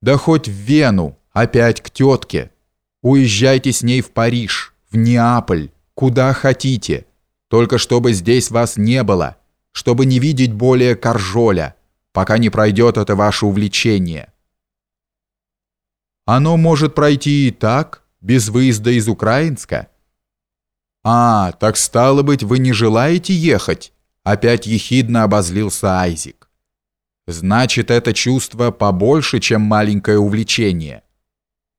Да хоть в Вену, опять к тетке. Уезжайте с ней в Париж, в Неаполь, куда хотите. Только чтобы здесь вас не было, чтобы не видеть более Коржоля, пока не пройдет это ваше увлечение. Оно может пройти и так, без выезда из Украинска. А, так стало быть, вы не желаете ехать? Опять ехидно обозлился Айзик. Значит, это чувство побольше, чем маленькое увлечение.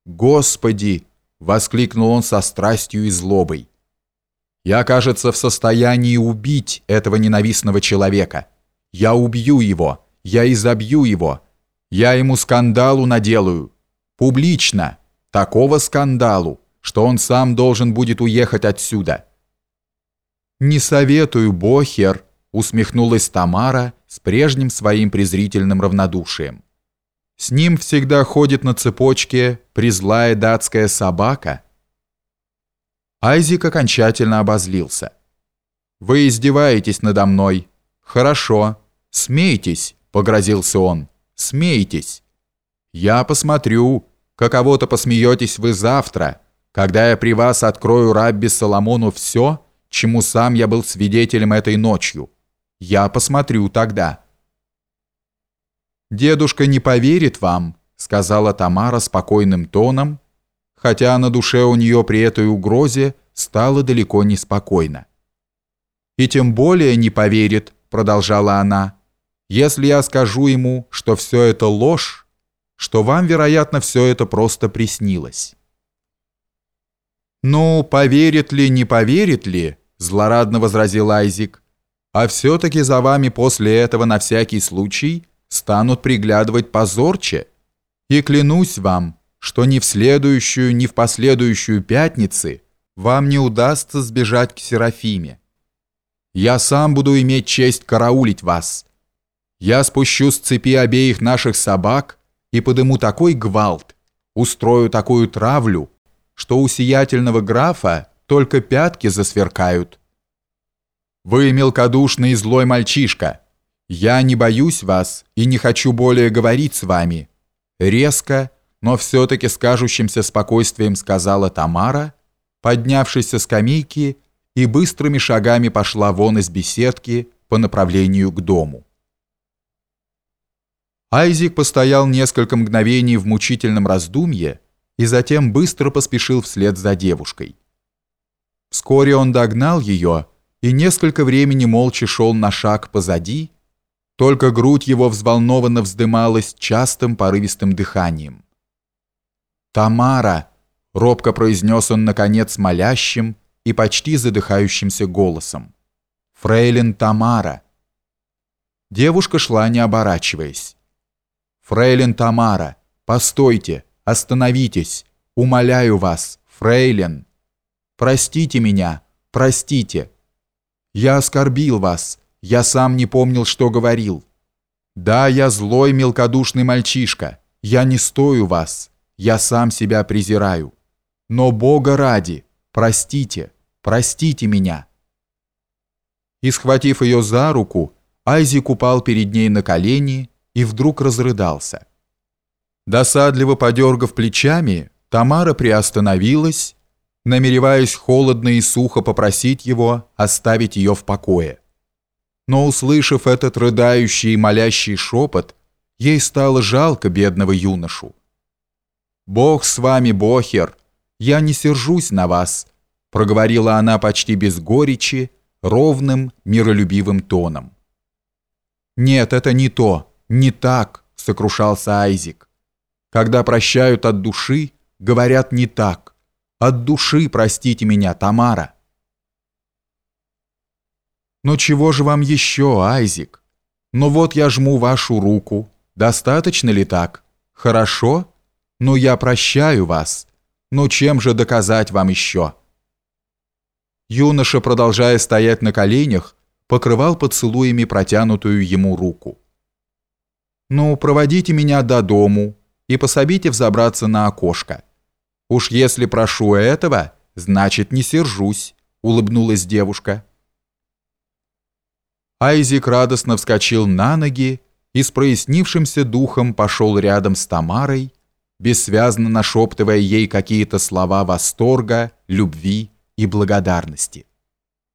Господи, воскликнул он со страстью и злобой. Я, кажется, в состоянии убить этого ненавистного человека. Я убью его, я изобью его. Я ему скандалу наделаю. Публично. Такого скандалу, что он сам должен будет уехать отсюда. Не советую, Бохер, усмехнулась Тамара с прежним своим презрительным равнодушием. С ним всегда ходит на цепочке призлая датская собака. Айзик окончательно обозлился. «Вы издеваетесь надо мной. Хорошо. Смейтесь», — погрозился он. «Смейтесь. Я посмотрю, каково-то посмеетесь вы завтра, когда я при вас открою Рабби Соломону все, чему сам я был свидетелем этой ночью». Я посмотрю тогда. Дедушка не поверит вам, сказала Тамара спокойным тоном, хотя на душе у нее при этой угрозе стало далеко не спокойно. И тем более не поверит, продолжала она, если я скажу ему, что все это ложь, что вам, вероятно, все это просто приснилось. «Ну, поверит ли, не поверит ли?» – злорадно возразил Айзик а все-таки за вами после этого на всякий случай станут приглядывать позорче. И клянусь вам, что ни в следующую, ни в последующую пятницы вам не удастся сбежать к Серафиме. Я сам буду иметь честь караулить вас. Я спущу с цепи обеих наших собак и подыму такой гвалт, устрою такую травлю, что у сиятельного графа только пятки засверкают. Вы мелкодушный и злой мальчишка. Я не боюсь вас и не хочу более говорить с вами. Резко, но все-таки с кажущимся спокойствием сказала Тамара, поднявшись со скамейки и быстрыми шагами пошла вон из беседки по направлению к дому. Айзик постоял несколько мгновений в мучительном раздумье и затем быстро поспешил вслед за девушкой. Вскоре он догнал ее и несколько времени молча шел на шаг позади, только грудь его взволнованно вздымалась частым порывистым дыханием. «Тамара!» — робко произнес он, наконец, молящим и почти задыхающимся голосом. «Фрейлин Тамара!» Девушка шла, не оборачиваясь. «Фрейлин Тамара, постойте, остановитесь, умоляю вас, фрейлин! Простите меня, простите!» Я оскорбил вас. Я сам не помнил, что говорил. Да, я злой мелкодушный мальчишка. Я не стою вас. Я сам себя презираю. Но Бога ради, простите, простите меня. И схватив ее за руку, Айзик упал перед ней на колени и вдруг разрыдался. Досадливо подергав плечами, Тамара приостановилась намереваясь холодно и сухо попросить его оставить ее в покое. Но, услышав этот рыдающий и молящий шепот, ей стало жалко бедного юношу. «Бог с вами, Бохер, я не сержусь на вас», проговорила она почти без горечи, ровным, миролюбивым тоном. «Нет, это не то, не так», сокрушался Айзик. «Когда прощают от души, говорят не так. От души простите меня, Тамара. Но чего же вам еще, Айзик? Ну вот я жму вашу руку. Достаточно ли так? Хорошо? Ну я прощаю вас. Но чем же доказать вам еще? Юноша, продолжая стоять на коленях, покрывал поцелуями протянутую ему руку. «Ну, проводите меня до дому и пособите взобраться на окошко. «Уж если прошу этого, значит, не сержусь», — улыбнулась девушка. Айзик радостно вскочил на ноги и с прояснившимся духом пошел рядом с Тамарой, бессвязно нашептывая ей какие-то слова восторга, любви и благодарности.